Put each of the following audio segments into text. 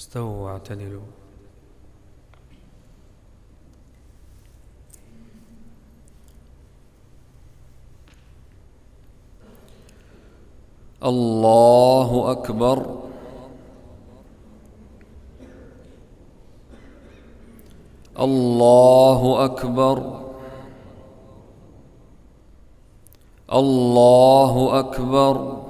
استووا واعتدلوا الله أكبر. الله أكبر. الله أكبر.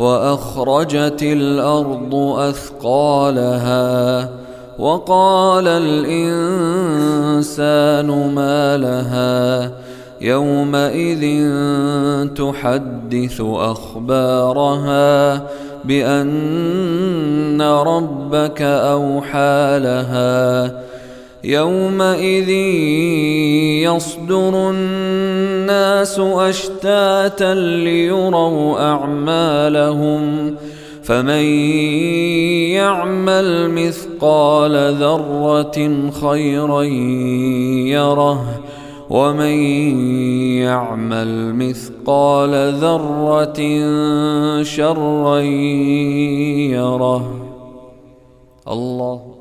وأخرجت الأرض أثقالها وقال الإنسان ما لها يومئذ تحدث أخبارها بأن ربك أوحى لها يومئذ يصدر الناس أشتاتا ليروا أعمالهم فمن يعمل مثقال ذرة خيرا يره ومن يعمل مثقال ذرة شرا يره الله